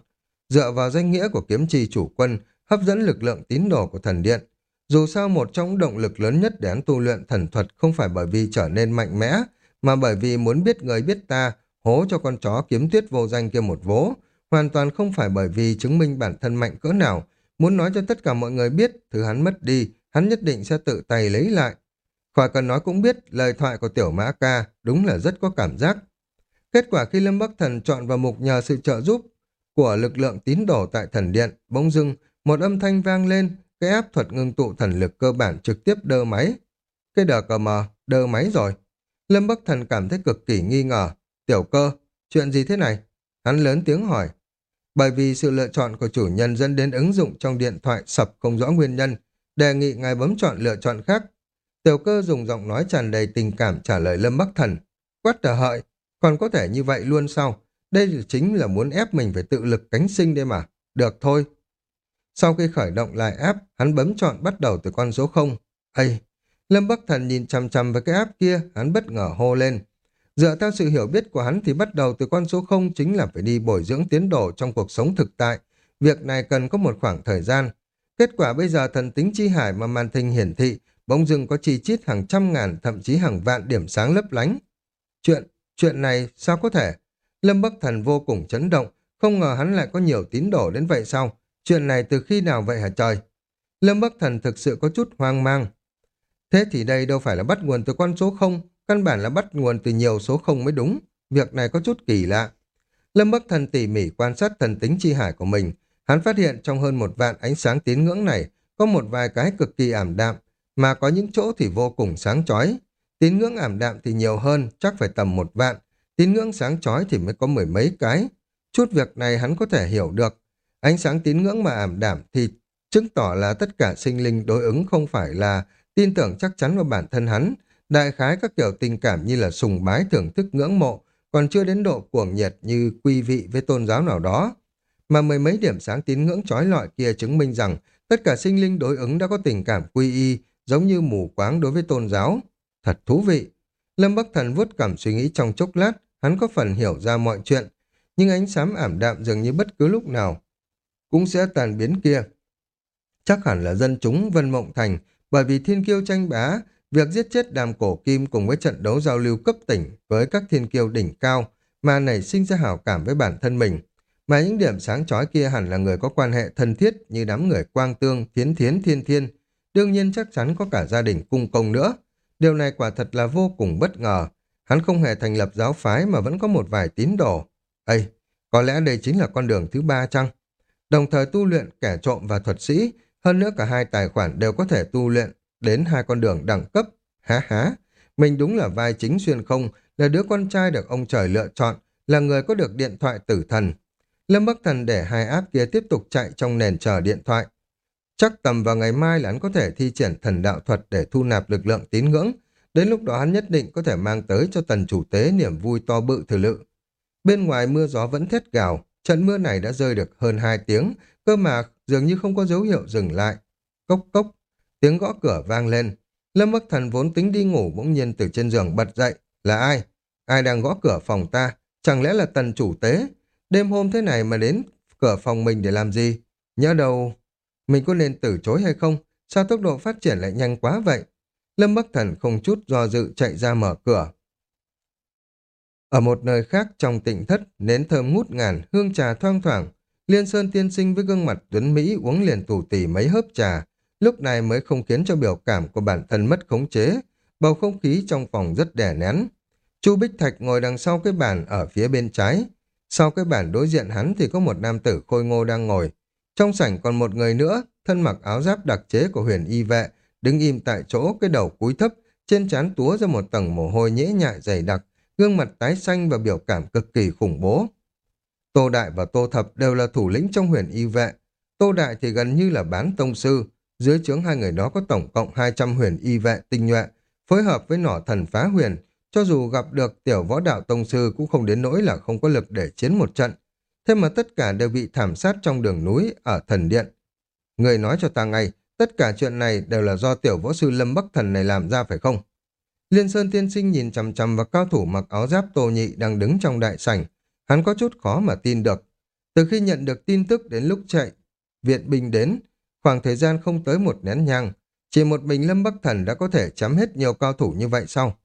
Dựa vào danh nghĩa của kiếm trì chủ quân, hấp dẫn lực lượng tín đồ của thần điện. Dù sao một trong động lực lớn nhất để hắn tu luyện thần thuật không phải bởi vì trở nên mạnh mẽ, mà bởi vì muốn biết người biết ta, hố cho con chó kiếm tuyết vô danh kia một vố, hoàn toàn không phải bởi vì chứng minh bản thân mạnh cỡ nào, muốn nói cho tất cả mọi người biết thứ hắn mất đi, hắn nhất định sẽ tự tay lấy lại. Khỏi cần nói cũng biết, lời thoại của tiểu mã ca đúng là rất có cảm giác. Kết quả khi Lâm Bắc Thần chọn vào mục nhờ sự trợ giúp của lực lượng tín đồ tại thần điện, bỗng dưng một âm thanh vang lên, cái áp thuật ngưng tụ thần lực cơ bản trực tiếp đơ máy. Cái đờ cờ mờ, đơ máy rồi. Lâm Bắc Thần cảm thấy cực kỳ nghi ngờ. Tiểu cơ, chuyện gì thế này? Hắn lớn tiếng hỏi. Bởi vì sự lựa chọn của chủ nhân dẫn đến ứng dụng trong điện thoại sập không rõ nguyên nhân, đề nghị ngài bấm chọn lựa chọn khác Tiểu cơ dùng giọng nói tràn đầy tình cảm trả lời Lâm Bắc Thần. Quát tờ hợi, còn có thể như vậy luôn sao? Đây chính là muốn ép mình phải tự lực cánh sinh đây mà. Được thôi. Sau khi khởi động lại app, hắn bấm chọn bắt đầu từ con số 0. Ây! Lâm Bắc Thần nhìn chằm chằm vào cái app kia, hắn bất ngờ hô lên. Dựa theo sự hiểu biết của hắn thì bắt đầu từ con số 0 chính là phải đi bồi dưỡng tiến độ trong cuộc sống thực tại. Việc này cần có một khoảng thời gian. Kết quả bây giờ thần tính chi hải mà màn hình hiển thị bỗng dưng có chi chít hàng trăm ngàn, thậm chí hàng vạn điểm sáng lấp lánh. Chuyện, chuyện này sao có thể? Lâm Bắc Thần vô cùng chấn động, không ngờ hắn lại có nhiều tín đồ đến vậy sao? Chuyện này từ khi nào vậy hả trời? Lâm Bắc Thần thực sự có chút hoang mang. Thế thì đây đâu phải là bắt nguồn từ con số 0, căn bản là bắt nguồn từ nhiều số không mới đúng. Việc này có chút kỳ lạ. Lâm Bắc Thần tỉ mỉ quan sát thần tính chi hải của mình. Hắn phát hiện trong hơn một vạn ánh sáng tín ngưỡng này có một vài cái cực kỳ ảm đạm, mà có những chỗ thì vô cùng sáng chói. Tín ngưỡng ảm đạm thì nhiều hơn, chắc phải tầm một vạn. Tín ngưỡng sáng chói thì mới có mười mấy cái. Chút việc này hắn có thể hiểu được. Ánh sáng tín ngưỡng mà ảm đạm thì chứng tỏ là tất cả sinh linh đối ứng không phải là tin tưởng chắc chắn vào bản thân hắn. Đại khái các kiểu tình cảm như là sùng bái thưởng thức ngưỡng mộ, còn chưa đến độ cuồng nhiệt như quy vị với tôn giáo nào đó. Mà mười mấy điểm sáng tín ngưỡng trói lọi kia chứng minh rằng tất cả sinh linh đối ứng đã có tình cảm quy y, giống như mù quáng đối với tôn giáo. Thật thú vị. Lâm Bắc Thần vuốt cảm suy nghĩ trong chốc lát, hắn có phần hiểu ra mọi chuyện, nhưng ánh xám ảm đạm dường như bất cứ lúc nào cũng sẽ tàn biến kia. Chắc hẳn là dân chúng Vân Mộng Thành, bởi vì thiên kiêu tranh bá, việc giết chết đàm cổ kim cùng với trận đấu giao lưu cấp tỉnh với các thiên kiêu đỉnh cao mà nảy sinh ra hảo cảm với bản thân mình. Mà những điểm sáng chói kia hẳn là người có quan hệ thân thiết như đám người quang tương, thiến thiến thiên thiên, Đương nhiên chắc chắn có cả gia đình cung công nữa. Điều này quả thật là vô cùng bất ngờ. Hắn không hề thành lập giáo phái mà vẫn có một vài tín đồ. Ây, có lẽ đây chính là con đường thứ ba chăng? Đồng thời tu luyện kẻ trộm và thuật sĩ, hơn nữa cả hai tài khoản đều có thể tu luyện đến hai con đường đẳng cấp. Há há, mình đúng là vai chính xuyên không, là đứa con trai được ông trời lựa chọn, là người có được điện thoại tử thần. Lâm Bắc Thần để hai áp kia tiếp tục chạy trong nền chờ điện thoại. Chắc tầm vào ngày mai là hắn có thể thi triển thần đạo thuật để thu nạp lực lượng tín ngưỡng. Đến lúc đó hắn nhất định có thể mang tới cho tần chủ tế niềm vui to bự thử lự. Bên ngoài mưa gió vẫn thét gào, trận mưa này đã rơi được hơn hai tiếng, cơ mà dường như không có dấu hiệu dừng lại. Cốc cốc, tiếng gõ cửa vang lên. Lâm Bắc Thần vốn tính đi ngủ bỗng nhiên từ trên giường bật dậy. Là ai? Ai đang gõ cửa phòng ta? Chẳng lẽ là tần chủ tế? Đêm hôm thế này mà đến cửa phòng mình để làm gì? Nhớ đầu, mình có nên từ chối hay không? Sao tốc độ phát triển lại nhanh quá vậy? Lâm Bắc Thần không chút do dự chạy ra mở cửa. Ở một nơi khác trong tịnh thất, nến thơm ngút ngàn, hương trà thoang thoảng. Liên Sơn tiên sinh với gương mặt tuấn Mỹ uống liền tủ tỉ mấy hớp trà, lúc này mới không khiến cho biểu cảm của bản thân mất khống chế. Bầu không khí trong phòng rất đè nén. Chu Bích Thạch ngồi đằng sau cái bàn ở phía bên trái. Sau cái bàn đối diện hắn thì có một nam tử khôi ngô đang ngồi. Trong sảnh còn một người nữa, thân mặc áo giáp đặc chế của huyền y vệ, đứng im tại chỗ cái đầu cúi thấp, trên trán túa ra một tầng mồ hôi nhễ nhại dày đặc, gương mặt tái xanh và biểu cảm cực kỳ khủng bố. Tô Đại và Tô Thập đều là thủ lĩnh trong huyền y vệ. Tô Đại thì gần như là bán tông sư, dưới trướng hai người đó có tổng cộng 200 huyền y vệ tinh nhuệ, phối hợp với nỏ thần phá huyền, cho dù gặp được tiểu võ đạo tông sư cũng không đến nỗi là không có lực để chiến một trận. Thế mà tất cả đều bị thảm sát trong đường núi ở thần điện. Người nói cho ta ngay, tất cả chuyện này đều là do tiểu võ sư Lâm Bắc Thần này làm ra phải không? Liên Sơn tiên sinh nhìn chằm chằm vào cao thủ mặc áo giáp tô nhị đang đứng trong đại sảnh. Hắn có chút khó mà tin được. Từ khi nhận được tin tức đến lúc chạy, viện binh đến, khoảng thời gian không tới một nén nhang, chỉ một mình Lâm Bắc Thần đã có thể chấm hết nhiều cao thủ như vậy sao?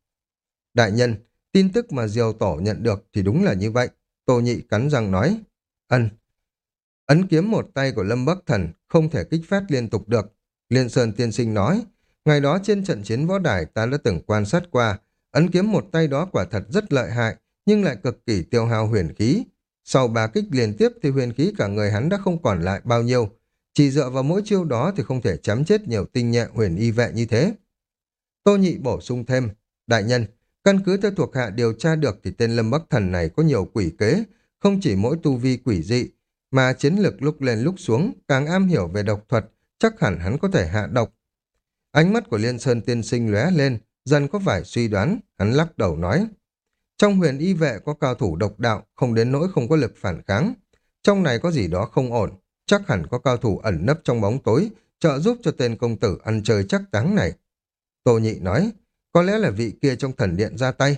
Đại nhân, tin tức mà Diều Tổ nhận được thì đúng là như vậy. Tô Nhị cắn răng nói. Ân. Ấn kiếm một tay của Lâm Bắc Thần không thể kích phát liên tục được. Liên Sơn tiên sinh nói, ngày đó trên trận chiến võ đài ta đã từng quan sát qua, ấn kiếm một tay đó quả thật rất lợi hại, nhưng lại cực kỳ tiêu hao huyền khí. Sau ba kích liên tiếp thì huyền khí cả người hắn đã không còn lại bao nhiêu. Chỉ dựa vào mỗi chiêu đó thì không thể chấm chết nhiều tinh nhẹ huyền y vệ như thế. Tô Nhị bổ sung thêm, đại nhân, căn cứ theo thuộc hạ điều tra được thì tên Lâm Bắc Thần này có nhiều quỷ kế, không chỉ mỗi tu vi quỷ dị, mà chiến lực lúc lên lúc xuống, càng am hiểu về độc thuật, chắc hẳn hắn có thể hạ độc. Ánh mắt của Liên Sơn tiên sinh lóe lên, dần có vài suy đoán, hắn lắc đầu nói. Trong huyền y vệ có cao thủ độc đạo, không đến nỗi không có lực phản kháng. Trong này có gì đó không ổn, chắc hẳn có cao thủ ẩn nấp trong bóng tối, trợ giúp cho tên công tử ăn chơi chắc táng này. Tô Nhị nói, có lẽ là vị kia trong thần điện ra tay.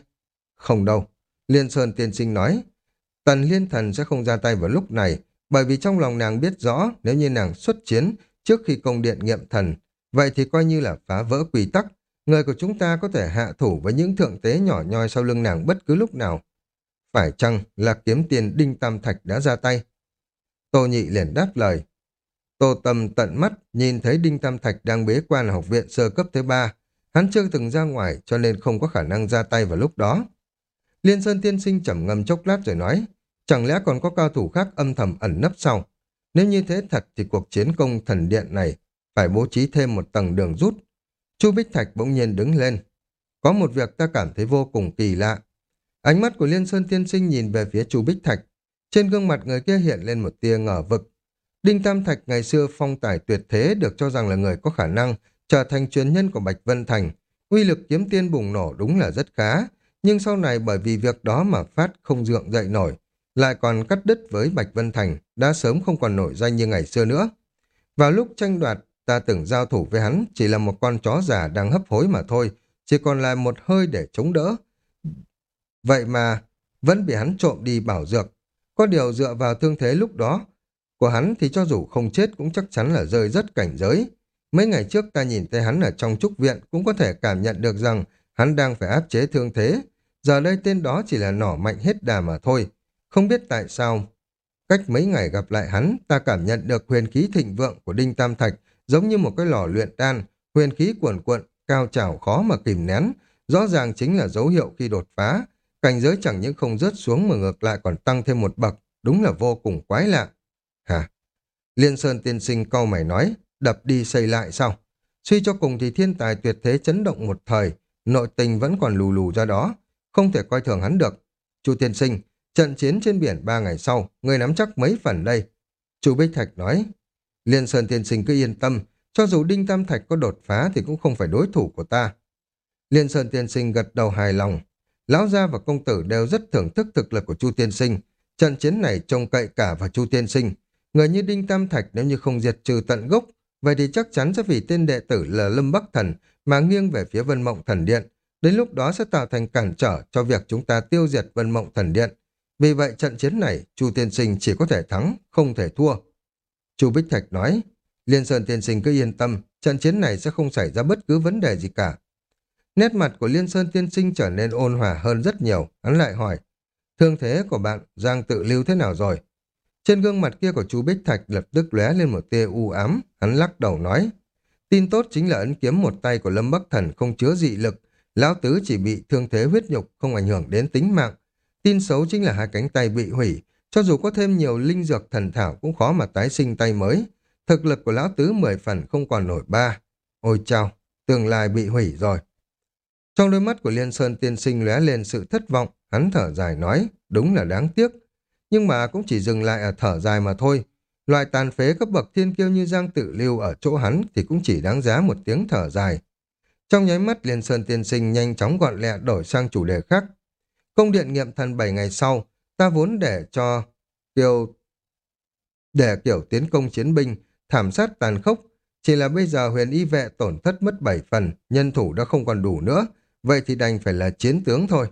Không đâu, Liên Sơn tiên sinh nói, Tần Liên Thần sẽ không ra tay vào lúc này, bởi vì trong lòng nàng biết rõ nếu như nàng xuất chiến trước khi công điện nghiệm thần, vậy thì coi như là phá vỡ quy tắc. Người của chúng ta có thể hạ thủ với những thượng tế nhỏ nhoi sau lưng nàng bất cứ lúc nào. Phải chăng là kiếm tiền Đinh Tam Thạch đã ra tay? Tô Nhị liền đáp lời. Tô Tâm tận mắt nhìn thấy Đinh Tam Thạch đang bế quan ở học viện sơ cấp thứ ba. Hắn chưa từng ra ngoài cho nên không có khả năng ra tay vào lúc đó. Liên Sơn Tiên Sinh trầm ngâm chốc lát rồi nói, chẳng lẽ còn có cao thủ khác âm thầm ẩn nấp sau? Nếu như thế thật thì cuộc chiến công thần điện này phải bố trí thêm một tầng đường rút. Chu Bích Thạch bỗng nhiên đứng lên. Có một việc ta cảm thấy vô cùng kỳ lạ. Ánh mắt của Liên Sơn Tiên Sinh nhìn về phía Chu Bích Thạch. Trên gương mặt người kia hiện lên một tia ngờ vực. Đinh Tam Thạch ngày xưa phong tài tuyệt thế được cho rằng là người có khả năng trở thành truyền nhân của Bạch Vân Thành. Uy lực kiếm tiên bùng nổ đúng là rất khá, nhưng sau này bởi vì việc đó mà phát không dượng dậy nổi, lại còn cắt đứt với Bạch Vân Thành, đã sớm không còn nổi danh như ngày xưa nữa. Vào lúc tranh đoạt, ta tưởng giao thủ với hắn chỉ là một con chó già đang hấp hối mà thôi, chỉ còn lại một hơi để chống đỡ. Vậy mà, vẫn bị hắn trộm đi bảo dược. Có điều dựa vào thương thế lúc đó, của hắn thì cho dù không chết cũng chắc chắn là rơi rất cảnh giới. Mấy ngày trước ta nhìn thấy hắn ở trong trúc viện cũng có thể cảm nhận được rằng hắn đang phải áp chế thương thế. Giờ đây tên đó chỉ là nỏ mạnh hết đà mà thôi. Không biết tại sao, cách mấy ngày gặp lại hắn, ta cảm nhận được huyền khí thịnh vượng của Đinh Tam Thạch giống như một cái lò luyện đan, huyền khí cuồn cuộn, cao trào khó mà kìm nén, rõ ràng chính là dấu hiệu khi đột phá. Cảnh giới chẳng những không rớt xuống mà ngược lại còn tăng thêm một bậc, đúng là vô cùng quái lạ. Hả? Liên Sơn tiên sinh câu mày nói, đập đi xây lại sao? Suy cho cùng thì thiên tài tuyệt thế chấn động một thời, nội tình vẫn còn lù lù ra đó, không thể coi thường hắn được. Chu tiên sinh, trận chiến trên biển ba ngày sau, người nắm chắc mấy phần đây. Chu Bích Thạch nói, Liên Sơn tiên sinh cứ yên tâm, cho dù Đinh Tam Thạch có đột phá thì cũng không phải đối thủ của ta. Liên Sơn tiên sinh gật đầu hài lòng. Lão Gia và công tử đều rất thưởng thức thực lực của Chu Tiên Sinh. Trận chiến này trông cậy cả vào Chu Tiên Sinh. Người như Đinh Tam Thạch nếu như không diệt trừ tận gốc, vậy thì chắc chắn sẽ vì tên đệ tử là Lâm Bắc Thần mà nghiêng về phía Vân Mộng Thần Điện. Đến lúc đó sẽ tạo thành cản trở cho việc chúng ta tiêu diệt Vân Mộng Thần Điện. Vì vậy trận chiến này, Chu Tiên Sinh chỉ có thể thắng, không thể thua. Chu Bích Thạch nói, Liên Sơn Tiên Sinh cứ yên tâm, trận chiến này sẽ không xảy ra bất cứ vấn đề gì cả. Nét mặt của Liên Sơn Tiên Sinh trở nên ôn hòa hơn rất nhiều, hắn lại hỏi, thương thế của bạn Giang tự lưu thế nào rồi? Trên gương mặt kia của chú Bích Thạch lập tức lóe lên một tia u ám, hắn lắc đầu nói, tin tốt chính là ấn kiếm một tay của Lâm Bắc Thần không chứa dị lực, lão tứ chỉ bị thương thế huyết nhục không ảnh hưởng đến tính mạng. Tin xấu chính là hai cánh tay bị hủy, cho dù có thêm nhiều linh dược thần thảo cũng khó mà tái sinh tay mới. Thực lực của lão tứ mười phần không còn nổi ba. Ôi chao, tương lai bị hủy rồi. Trong đôi mắt của Liên Sơn tiên sinh lóe lên sự thất vọng, hắn thở dài nói, đúng là đáng tiếc. Nhưng mà cũng chỉ dừng lại ở thở dài mà thôi. Loại tàn phế cấp bậc thiên kiêu như Giang Tự Lưu ở chỗ hắn thì cũng chỉ đáng giá một tiếng thở dài. Trong nháy mắt Liên Sơn tiên sinh nhanh chóng gọn lẹ đổi sang chủ đề khác. Công điện nghiệm thần 7 ngày sau, ta vốn để cho kiều để kiểu tiến công chiến binh, thảm sát tàn khốc, chỉ là bây giờ huyền y vệ tổn thất mất 7 phần, nhân thủ đã không còn đủ nữa, vậy thì đành phải là chiến tướng thôi.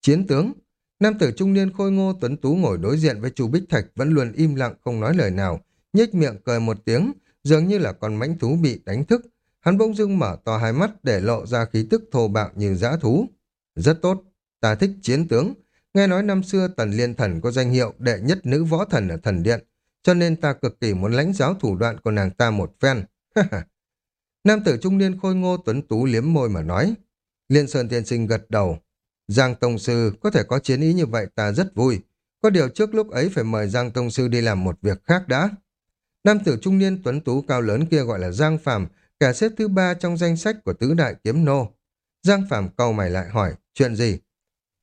Chiến tướng? Nam tử trung niên khôi ngô tuấn tú ngồi đối diện với chu Bích Thạch vẫn luôn im lặng không nói lời nào, nhếch miệng cười một tiếng, dường như là con mãnh thú bị đánh thức. Hắn bỗng dưng mở to hai mắt để lộ ra khí tức thô bạo như dã thú. Rất tốt, ta thích chiến tướng. Nghe nói năm xưa Tần Liên Thần có danh hiệu đệ nhất nữ võ thần ở thần điện, cho nên ta cực kỳ muốn lãnh giáo thủ đoạn của nàng ta một phen. Nam tử trung niên khôi ngô tuấn tú liếm môi mà nói. Liên Sơn Tiên Sinh gật đầu. Giang Tông Sư có thể có chiến ý như vậy ta rất vui. Có điều trước lúc ấy phải mời Giang Tông Sư đi làm một việc khác đã. Nam tử trung niên tuấn tú cao lớn kia gọi là Giang Phàm, kẻ xếp thứ ba trong danh sách của tứ đại kiếm nô. Giang Phàm cau mày lại hỏi, chuyện gì?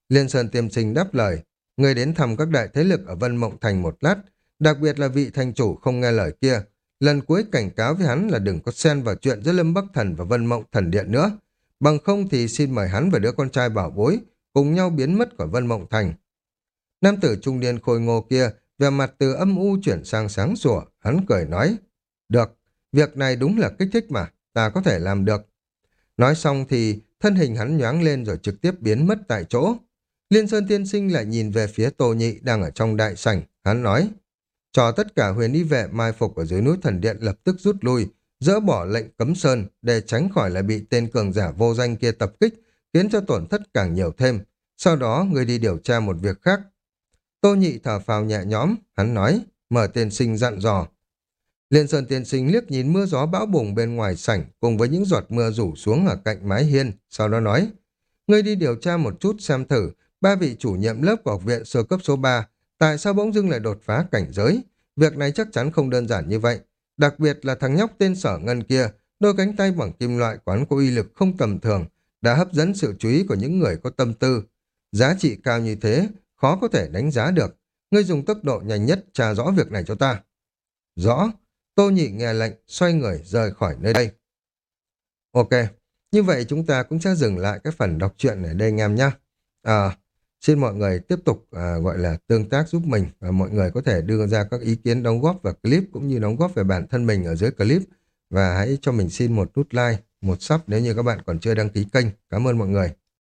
Liên Sơn Tiêm Sinh đáp lời, người đến thăm các đại thế lực ở Vân Mộng Thành một lát, đặc biệt là vị thành chủ không nghe lời kia. Lần cuối cảnh cáo với hắn là đừng có xen vào chuyện giữa Lâm Bắc Thần và Vân Mộng Thần Điện nữa. Bằng không thì xin mời hắn và đứa con trai bảo bối, cùng nhau biến mất khỏi Vân Mộng Thành. Nam tử trung niên khôi ngô kia, về mặt từ âm u chuyển sang sáng sủa, hắn cười nói, được, việc này đúng là kích thích mà, ta có thể làm được. Nói xong thì thân hình hắn nhoáng lên rồi trực tiếp biến mất tại chỗ. Liên Sơn Tiên Sinh lại nhìn về phía Tô Nhị đang ở trong đại sảnh, hắn nói, cho tất cả huyền y vệ mai phục ở dưới núi thần điện lập tức rút lui, dỡ bỏ lệnh cấm sơn để tránh khỏi lại bị tên cường giả vô danh kia tập kích, khiến cho tổn thất càng nhiều thêm. Sau đó người đi điều tra một việc khác. Tô Nhị thở phào nhẹ nhõm, hắn nói, mở tiên sinh dặn dò. Liên Sơn tiên sinh liếc nhìn mưa gió bão bùng bên ngoài sảnh cùng với những giọt mưa rủ xuống ở cạnh mái hiên, sau đó nói, người đi điều tra một chút xem thử ba vị chủ nhiệm lớp của học viện sơ cấp số 3, tại sao bỗng dưng lại đột phá cảnh giới? Việc này chắc chắn không đơn giản như vậy. Đặc biệt là thằng nhóc tên sở ngân kia, đôi cánh tay bằng kim loại quán có uy lực không tầm thường, đã hấp dẫn sự chú ý của những người có tâm tư. Giá trị cao như thế, khó có thể đánh giá được. Ngươi dùng tốc độ nhanh nhất tra rõ việc này cho ta. Rõ. Tô nhị nghe lệnh, xoay người rời khỏi nơi đây. Ok, như vậy chúng ta cũng sẽ dừng lại cái phần đọc truyện ở đây anh em nhé. À, xin mọi người tiếp tục à, gọi là tương tác giúp mình và mọi người có thể đưa ra các ý kiến đóng góp vào clip cũng như đóng góp về bản thân mình ở dưới clip và hãy cho mình xin một nút like, một sub nếu như các bạn còn chưa đăng ký kênh. Cảm ơn mọi người.